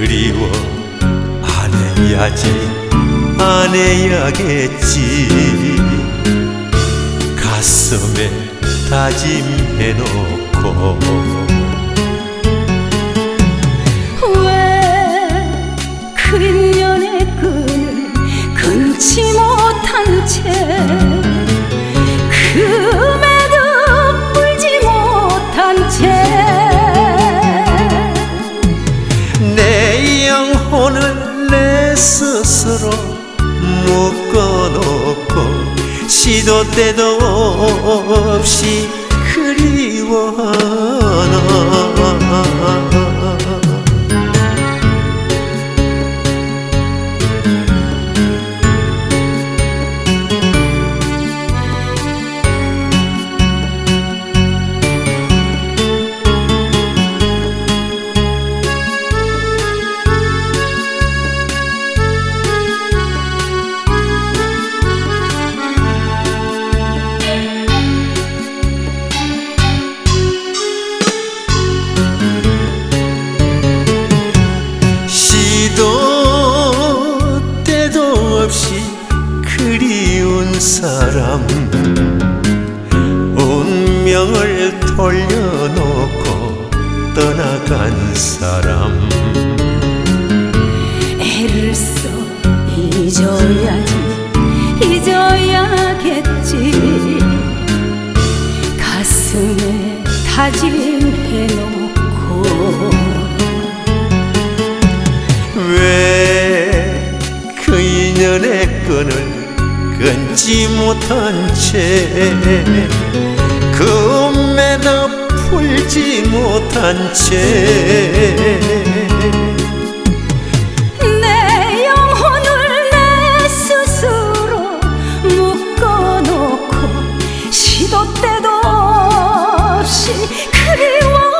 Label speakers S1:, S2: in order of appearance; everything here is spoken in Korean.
S1: 그리워. 안 해야지 안 해야겠지. 가슴에 다짐해놓고.
S2: 왜 그린년의 끈을 끊지 못한 채
S1: 묶어놓고 시도 때도 없이 그리워 사람. 운명을 돌려놓고 떠나간 사람.
S2: 애를 써 잊어야지 잊어야겠지. 가슴에 다짐해놓고.
S1: 왜 그 인연의 끈을 끊지 못한 채그 매도 풀지 못한 채 시도 때도 없이 그리워